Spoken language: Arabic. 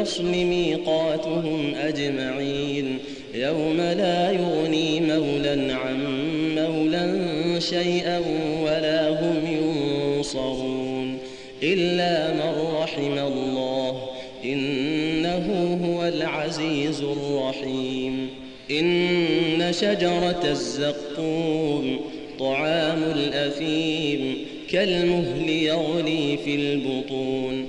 الفصل ميقاتهم أجمعين. يوم لا يغني مولا عن مولا شيئا ولا هم ينصرون. إلا من رحم الله إنه هو العزيز الرحيم. إن شجرة الزقوم طعام الأثيم كالمهل يغلي في البطون.